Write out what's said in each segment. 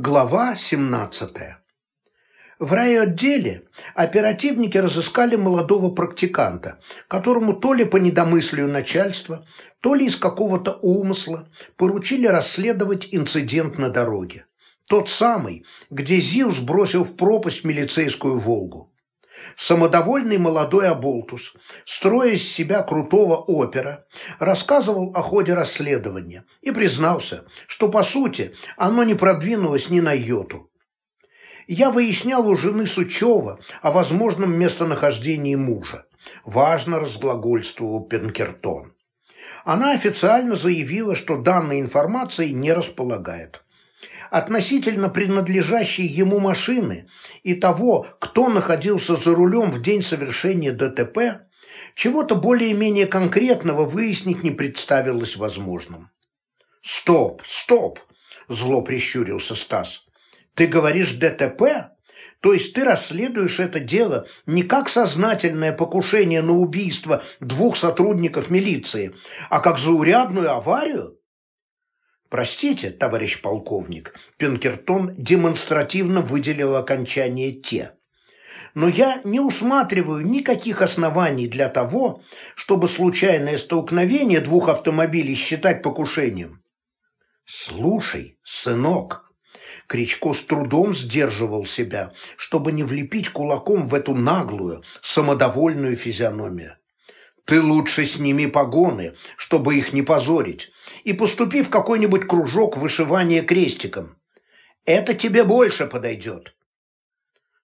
Глава 17. В райотделе оперативники разыскали молодого практиканта, которому то ли по недомыслию начальства, то ли из какого-то умысла поручили расследовать инцидент на дороге. Тот самый, где Зиус бросил в пропасть милицейскую «Волгу». Самодовольный молодой оболтус, строя из себя крутого опера, рассказывал о ходе расследования и признался, что, по сути, оно не продвинулось ни на йоту. Я выяснял у жены Сучева о возможном местонахождении мужа. Важно разглагольствовал Пенкертон. Она официально заявила, что данной информацией не располагает относительно принадлежащей ему машины и того, кто находился за рулем в день совершения ДТП, чего-то более-менее конкретного выяснить не представилось возможным. «Стоп, стоп!» – зло прищурился Стас. «Ты говоришь ДТП? То есть ты расследуешь это дело не как сознательное покушение на убийство двух сотрудников милиции, а как заурядную аварию?» Простите, товарищ полковник, Пинкертон демонстративно выделил окончание «те». Но я не усматриваю никаких оснований для того, чтобы случайное столкновение двух автомобилей считать покушением. Слушай, сынок, Кричко с трудом сдерживал себя, чтобы не влепить кулаком в эту наглую, самодовольную физиономию. Ты лучше сними погоны, чтобы их не позорить, и поступи в какой-нибудь кружок вышивания крестиком. Это тебе больше подойдет.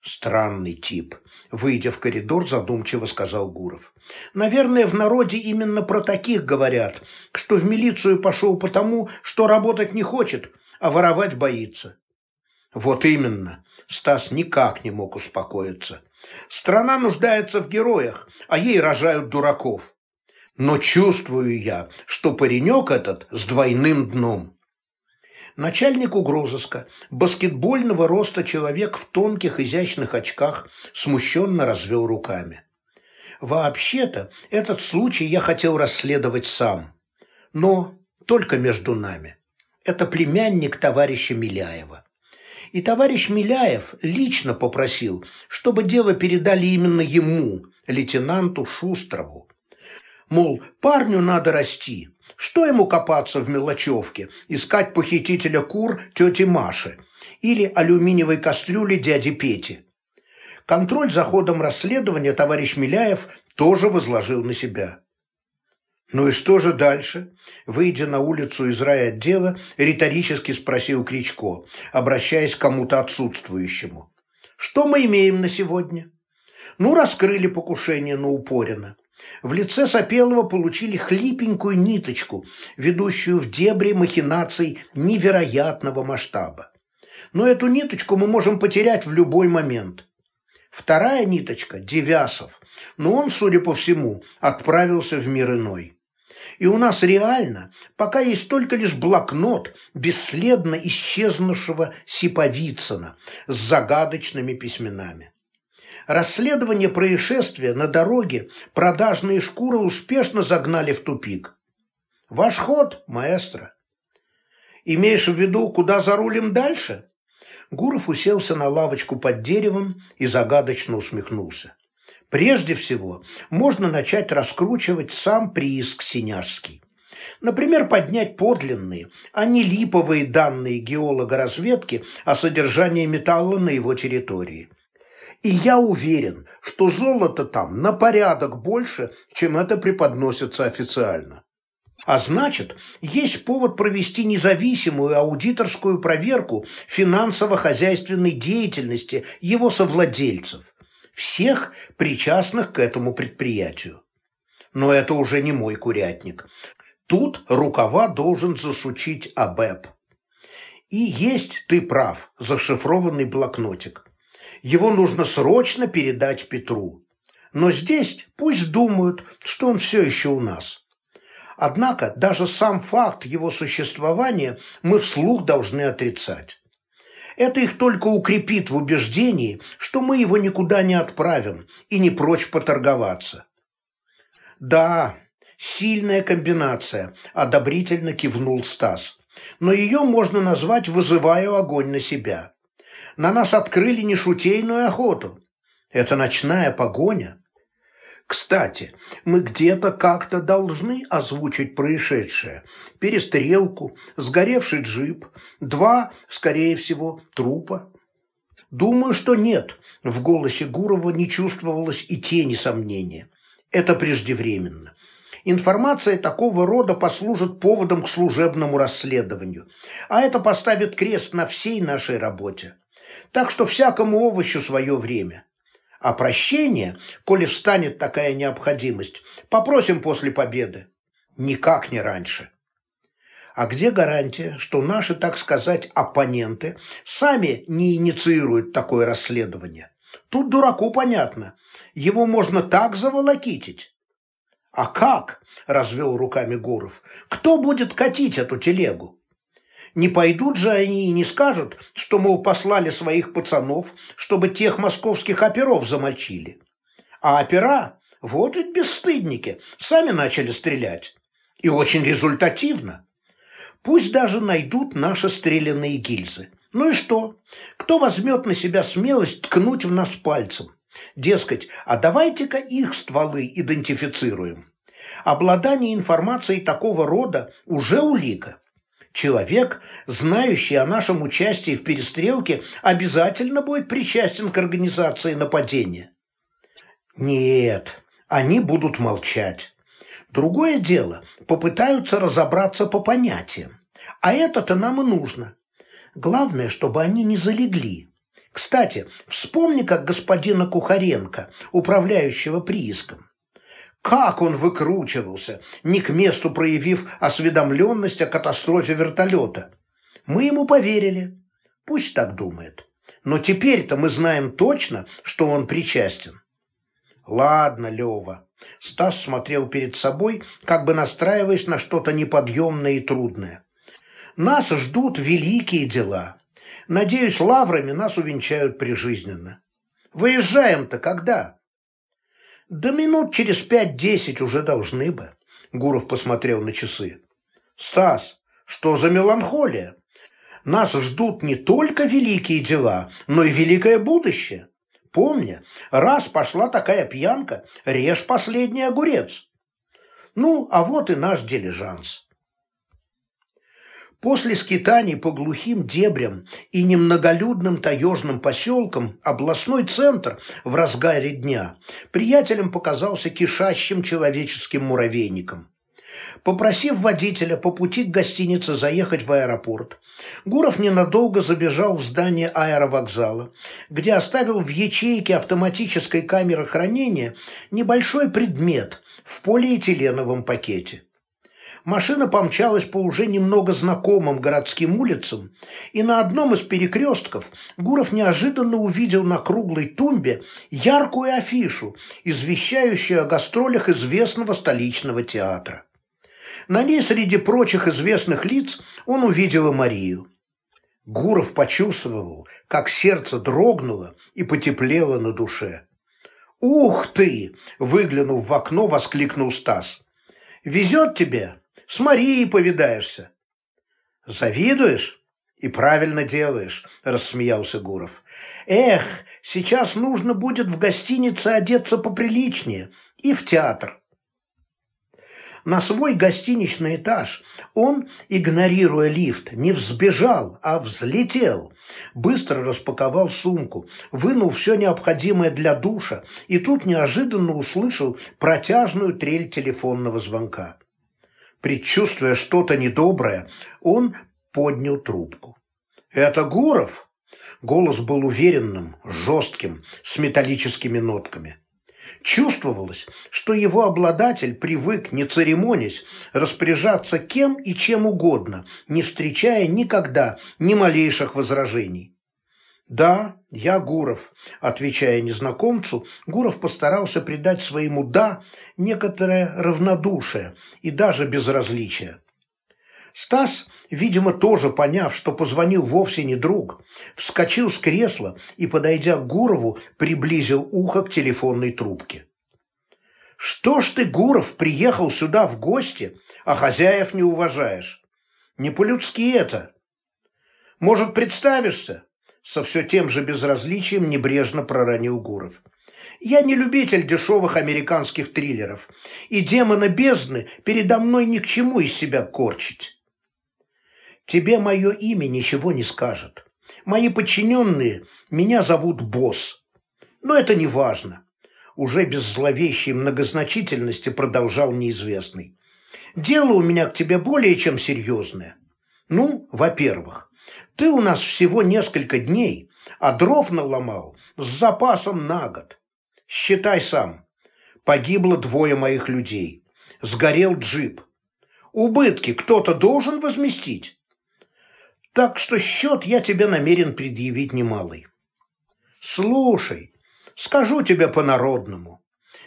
Странный тип, выйдя в коридор, задумчиво сказал Гуров. Наверное, в народе именно про таких говорят, что в милицию пошел потому, что работать не хочет, а воровать боится. Вот именно, Стас никак не мог успокоиться. Страна нуждается в героях, а ей рожают дураков. Но чувствую я, что паренек этот с двойным дном. Начальник угрозыска, баскетбольного роста человек в тонких изящных очках, смущенно развел руками. Вообще-то, этот случай я хотел расследовать сам. Но только между нами. Это племянник товарища Миляева. И товарищ Миляев лично попросил, чтобы дело передали именно ему, лейтенанту Шустрову. Мол, парню надо расти. Что ему копаться в мелочевке, искать похитителя кур тети Маши или алюминиевой кастрюли дяди Пети? Контроль за ходом расследования товарищ Миляев тоже возложил на себя. «Ну и что же дальше?» Выйдя на улицу из райотдела, риторически спросил Кричко, обращаясь к кому-то отсутствующему. «Что мы имеем на сегодня?» «Ну, раскрыли покушение на Упорина. В лице Сапелова получили хлипенькую ниточку, ведущую в дебри махинаций невероятного масштаба. Но эту ниточку мы можем потерять в любой момент. Вторая ниточка – Девясов, но он, судя по всему, отправился в мир иной. И у нас реально пока есть только лишь блокнот бесследно исчезнувшего Сиповицына с загадочными письменами. Расследование происшествия на дороге продажные шкуры успешно загнали в тупик. Ваш ход, маэстро. Имеешь в виду, куда зарулим дальше? Гуров уселся на лавочку под деревом и загадочно усмехнулся. Прежде всего, можно начать раскручивать сам прииск Синяжский. Например, поднять подлинные, а не липовые данные геолога-разведки о содержании металла на его территории. И я уверен, что золото там на порядок больше, чем это преподносится официально. А значит, есть повод провести независимую аудиторскую проверку финансово-хозяйственной деятельности его совладельцев всех причастных к этому предприятию. Но это уже не мой курятник. Тут рукава должен засучить АБЭП. И есть, ты прав, зашифрованный блокнотик. Его нужно срочно передать Петру. Но здесь пусть думают, что он все еще у нас. Однако даже сам факт его существования мы вслух должны отрицать. Это их только укрепит в убеждении, что мы его никуда не отправим и не прочь поторговаться. Да, сильная комбинация, одобрительно кивнул Стас. но ее можно назвать «вызываю огонь на себя». На нас открыли нешутейную охоту. Это ночная погоня. Кстати, мы где-то как-то должны озвучить происшедшее. Перестрелку, сгоревший джип, два, скорее всего, трупа. Думаю, что нет. В голосе Гурова не чувствовалось и тени сомнения. Это преждевременно. Информация такого рода послужит поводом к служебному расследованию, а это поставит крест на всей нашей работе. Так что всякому овощу свое время. А прощение, коли встанет такая необходимость, попросим после победы. Никак не раньше. А где гарантия, что наши, так сказать, оппоненты сами не инициируют такое расследование? Тут дураку понятно. Его можно так заволокитить. А как? Развел руками Гуров. Кто будет катить эту телегу? Не пойдут же они и не скажут, что, мол, послали своих пацанов, чтобы тех московских оперов замочили. А опера, вот ведь бесстыдники, сами начали стрелять. И очень результативно. Пусть даже найдут наши стрелянные гильзы. Ну и что? Кто возьмет на себя смелость ткнуть в нас пальцем? Дескать, а давайте-ка их стволы идентифицируем. Обладание информацией такого рода уже улика. Человек, знающий о нашем участии в перестрелке, обязательно будет причастен к организации нападения. Нет, они будут молчать. Другое дело, попытаются разобраться по понятиям. А это-то нам и нужно. Главное, чтобы они не залегли. Кстати, вспомни, как господина Кухаренко, управляющего прииском. Как он выкручивался, не к месту проявив осведомленность о катастрофе вертолета. Мы ему поверили. Пусть так думает. Но теперь-то мы знаем точно, что он причастен. Ладно, Лева. Стас смотрел перед собой, как бы настраиваясь на что-то неподъемное и трудное. Нас ждут великие дела. Надеюсь, лаврами нас увенчают прижизненно. Выезжаем-то когда? Да минут через пять-десять уже должны бы. Гуров посмотрел на часы. Стас, что за меланхолия? Нас ждут не только великие дела, но и великое будущее. Помни, раз пошла такая пьянка, режь последний огурец. Ну, а вот и наш дилижанс. После скитаний по глухим дебрям и немноголюдным таежным поселкам областной центр в разгаре дня приятелям показался кишащим человеческим муравейником. Попросив водителя по пути к гостинице заехать в аэропорт, Гуров ненадолго забежал в здание аэровокзала, где оставил в ячейке автоматической камеры хранения небольшой предмет в полиэтиленовом пакете. Машина помчалась по уже немного знакомым городским улицам, и на одном из перекрестков Гуров неожиданно увидел на круглой тумбе яркую афишу, извещающую о гастролях известного столичного театра. На ней среди прочих известных лиц он увидел и Марию. Гуров почувствовал, как сердце дрогнуло и потеплело на душе. «Ух ты!» – выглянув в окно, воскликнул Стас. «Везет тебе? С Марией повидаешься». «Завидуешь?» «И правильно делаешь», – рассмеялся Гуров. «Эх, сейчас нужно будет в гостинице одеться поприличнее и в театр». На свой гостиничный этаж он, игнорируя лифт, не взбежал, а взлетел. Быстро распаковал сумку, вынул все необходимое для душа и тут неожиданно услышал протяжную трель телефонного звонка. Предчувствуя что-то недоброе, он поднял трубку. «Это Гуров?» Голос был уверенным, жестким, с металлическими нотками. Чувствовалось, что его обладатель привык, не церемонясь, распоряжаться кем и чем угодно, не встречая никогда ни малейших возражений. «Да, я Гуров», – отвечая незнакомцу, Гуров постарался придать своему «да» некоторое равнодушие и даже безразличие. Стас, видимо, тоже поняв, что позвонил вовсе не друг, вскочил с кресла и, подойдя к Гурову, приблизил ухо к телефонной трубке. «Что ж ты, Гуров, приехал сюда в гости, а хозяев не уважаешь? Не по-людски это. Может, представишься? Со все тем же безразличием небрежно проронил Гуров. Я не любитель дешевых американских триллеров, и демона бездны передо мной ни к чему из себя корчить. Тебе мое имя ничего не скажет. Мои подчиненные меня зовут Босс. Но это не важно. Уже без зловещей многозначительности продолжал неизвестный. Дело у меня к тебе более чем серьезное. Ну, во-первых, ты у нас всего несколько дней, а дров наломал с запасом на год. Считай сам. Погибло двое моих людей. Сгорел джип. Убытки кто-то должен возместить. Так что счет я тебе намерен предъявить немалый. Слушай, скажу тебе по-народному.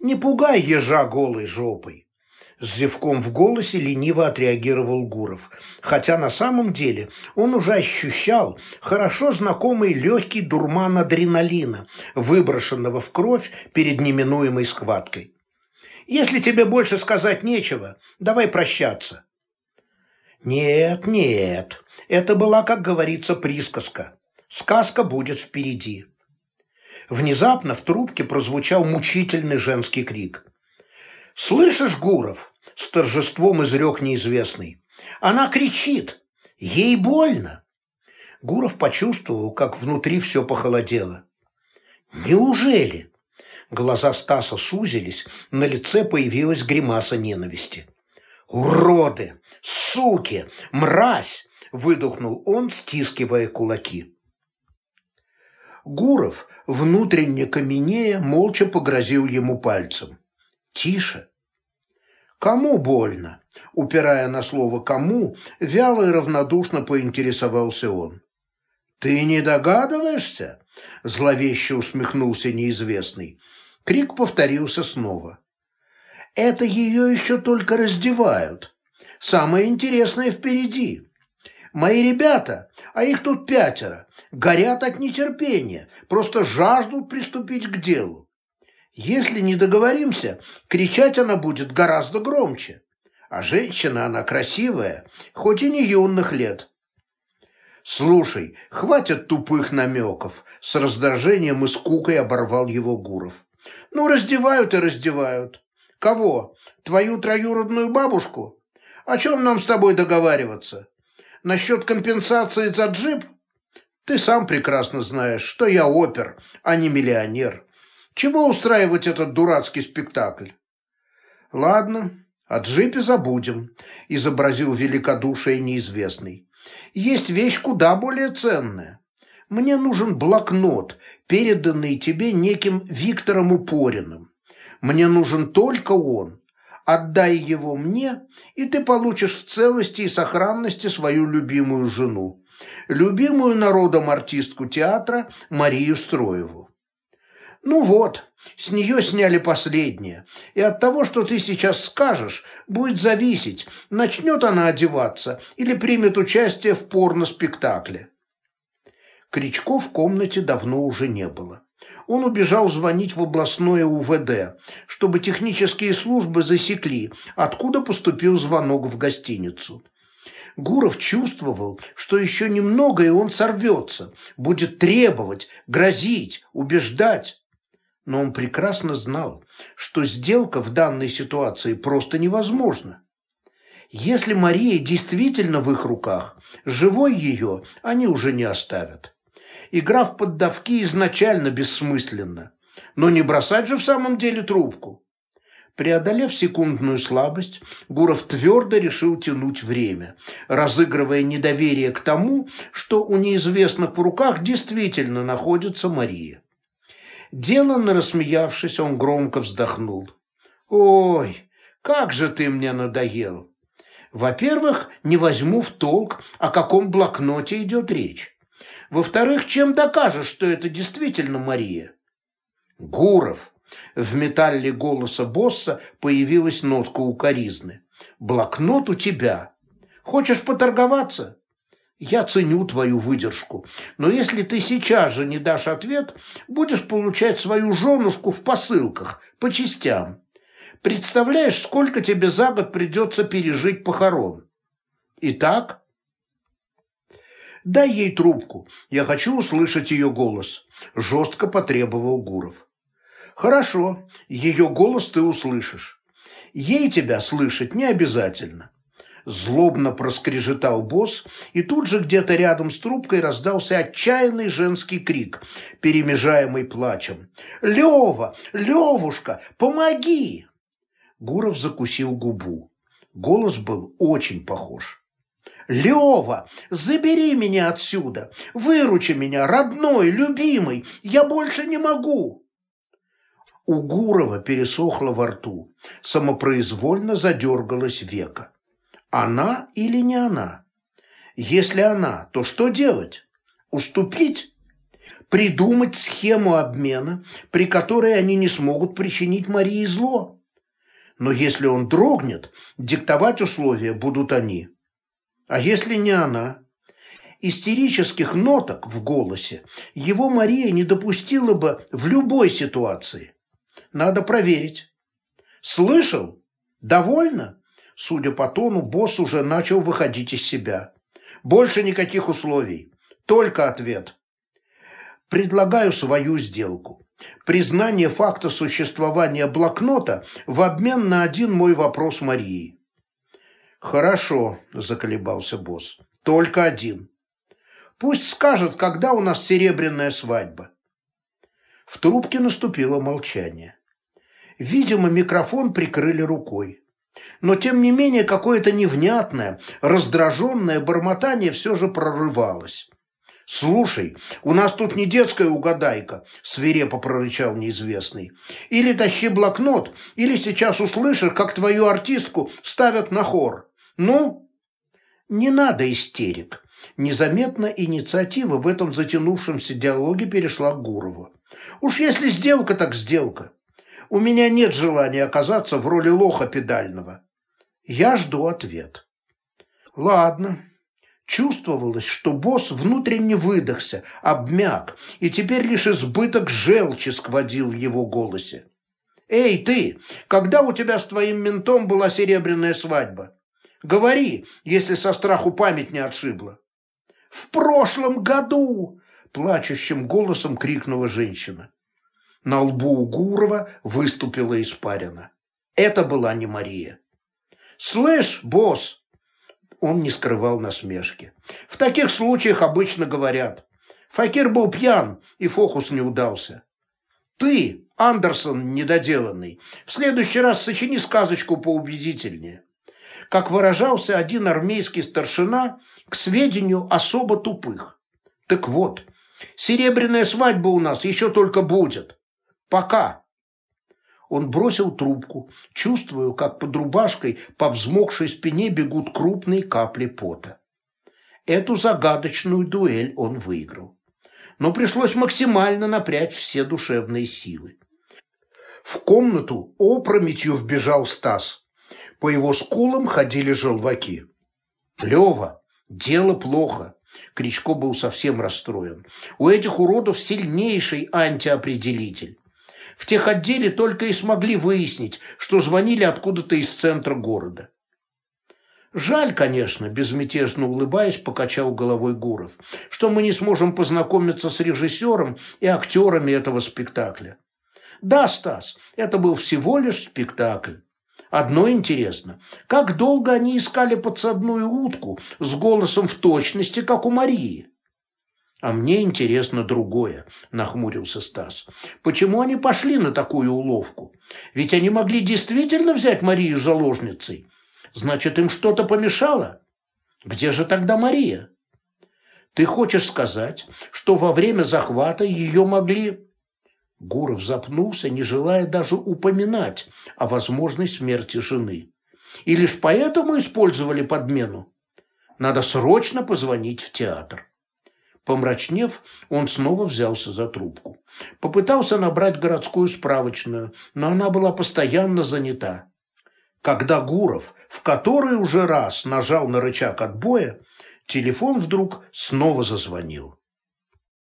Не пугай ежа голой жопой. С зевком в голосе лениво отреагировал Гуров, хотя на самом деле он уже ощущал хорошо знакомый легкий дурман адреналина, выброшенного в кровь перед неминуемой схваткой. «Если тебе больше сказать нечего, давай прощаться». «Нет, нет, это была, как говорится, присказка. Сказка будет впереди». Внезапно в трубке прозвучал мучительный женский крик. «Слышишь, Гуров, с торжеством изрек неизвестный. Она кричит. Ей больно. Гуров почувствовал, как внутри все похолодело. Неужели? Глаза Стаса сузились, на лице появилась гримаса ненависти. «Уроды! Суки! Мразь!» – выдохнул он, стискивая кулаки. Гуров, внутренне каменея, молча погрозил ему пальцем. «Тише! «Кому больно?» Упирая на слово «кому», вяло и равнодушно поинтересовался он. «Ты не догадываешься?» Зловеще усмехнулся неизвестный. Крик повторился снова. «Это ее еще только раздевают. Самое интересное впереди. Мои ребята, а их тут пятеро, горят от нетерпения, просто жаждут приступить к делу. Если не договоримся, кричать она будет гораздо громче. А женщина она красивая, хоть и не юных лет. «Слушай, хватит тупых намеков!» С раздражением и скукой оборвал его Гуров. «Ну, раздевают и раздевают. Кого? Твою троюродную бабушку? О чем нам с тобой договариваться? Насчет компенсации за джип? Ты сам прекрасно знаешь, что я опер, а не миллионер. Чего устраивать этот дурацкий спектакль? Ладно, о джипе забудем, изобразил великодушие неизвестный. Есть вещь куда более ценная. Мне нужен блокнот, переданный тебе неким Виктором Упориным. Мне нужен только он. Отдай его мне, и ты получишь в целости и сохранности свою любимую жену, любимую народом артистку театра Марию Строеву. Ну вот, с нее сняли последнее. И от того, что ты сейчас скажешь, будет зависеть, начнет она одеваться или примет участие в порно-спектакле. Кричко в комнате давно уже не было. Он убежал звонить в областное УВД, чтобы технические службы засекли, откуда поступил звонок в гостиницу. Гуров чувствовал, что еще немного, и он сорвется, будет требовать, грозить, убеждать но он прекрасно знал, что сделка в данной ситуации просто невозможна. Если Мария действительно в их руках, живой ее они уже не оставят. Игра в поддавки изначально бессмысленна, но не бросать же в самом деле трубку. Преодолев секундную слабость, Гуров твердо решил тянуть время, разыгрывая недоверие к тому, что у неизвестных в руках действительно находится Мария. Деланно рассмеявшись, он громко вздохнул. «Ой, как же ты мне надоел! Во-первых, не возьму в толк, о каком блокноте идет речь. Во-вторых, чем докажешь, что это действительно Мария?» «Гуров!» В металле голоса босса появилась нотка укоризны. «Блокнот у тебя. Хочешь поторговаться? Я ценю твою выдержку, но если ты сейчас же не дашь ответ, будешь получать свою женушку в посылках, по частям. Представляешь, сколько тебе за год придется пережить похорон? Итак, Дай ей трубку. Я хочу услышать ее голос», – жестко потребовал Гуров. «Хорошо, ее голос ты услышишь. Ей тебя слышать не обязательно». Злобно проскрежетал босс, и тут же где-то рядом с трубкой раздался отчаянный женский крик, перемежаемый плачем. «Лева! Левушка! Помоги!» Гуров закусил губу. Голос был очень похож. «Лева, забери меня отсюда! Выручи меня, родной, любимый! Я больше не могу!» У Гурова пересохло во рту, самопроизвольно задергалось века. Она или не она? Если она, то что делать? Уступить? Придумать схему обмена, при которой они не смогут причинить Марии зло? Но если он дрогнет, диктовать условия будут они. А если не она? Истерических ноток в голосе его Мария не допустила бы в любой ситуации. Надо проверить. Слышал? Довольно? Судя по тону, босс уже начал выходить из себя. Больше никаких условий. Только ответ. Предлагаю свою сделку. Признание факта существования блокнота в обмен на один мой вопрос Марии. «Хорошо», – заколебался босс. «Только один. Пусть скажет, когда у нас серебряная свадьба». В трубке наступило молчание. Видимо, микрофон прикрыли рукой. Но, тем не менее, какое-то невнятное, раздраженное бормотание все же прорывалось. «Слушай, у нас тут не детская угадайка», – свирепо прорычал неизвестный. «Или тащи блокнот, или сейчас услышишь, как твою артистку ставят на хор. Ну?» «Не надо истерик». Незаметно инициатива в этом затянувшемся диалоге перешла к Гурову. «Уж если сделка, так сделка. У меня нет желания оказаться в роли лоха педального. Я жду ответ. Ладно. Чувствовалось, что босс внутренне выдохся, обмяк, и теперь лишь избыток желчи скводил в его голосе. «Эй, ты, когда у тебя с твоим ментом была серебряная свадьба? Говори, если со страху память не отшибла». «В прошлом году!» – плачущим голосом крикнула женщина. На лбу у Гурова выступила испарина. Это была не Мария. «Слышь, босс!» Он не скрывал насмешки. «В таких случаях обычно говорят. Факир был пьян, и фокус не удался. Ты, Андерсон недоделанный, в следующий раз сочини сказочку поубедительнее. Как выражался один армейский старшина, к сведению особо тупых. Так вот, серебряная свадьба у нас еще только будет. Пока!» Он бросил трубку, чувствуя, как под рубашкой по взмокшей спине бегут крупные капли пота. Эту загадочную дуэль он выиграл. Но пришлось максимально напрячь все душевные силы. В комнату опрометью вбежал Стас. По его скулам ходили желваки. «Лева, дело плохо!» Кричко был совсем расстроен. «У этих уродов сильнейший антиопределитель. В тех отделе только и смогли выяснить, что звонили откуда-то из центра города. Жаль, конечно, безмятежно улыбаясь, покачал головой Гуров, что мы не сможем познакомиться с режиссером и актерами этого спектакля. Да, Стас, это был всего лишь спектакль. Одно интересно, как долго они искали подсадную утку с голосом в точности, как у Марии? «А мне интересно другое», – нахмурился Стас. «Почему они пошли на такую уловку? Ведь они могли действительно взять Марию заложницей. Значит, им что-то помешало? Где же тогда Мария? Ты хочешь сказать, что во время захвата ее могли...» Гуров запнулся, не желая даже упоминать о возможной смерти жены. «И лишь поэтому использовали подмену? Надо срочно позвонить в театр». Помрачнев, он снова взялся за трубку. Попытался набрать городскую справочную, но она была постоянно занята. Когда Гуров в который уже раз нажал на рычаг отбоя, телефон вдруг снова зазвонил.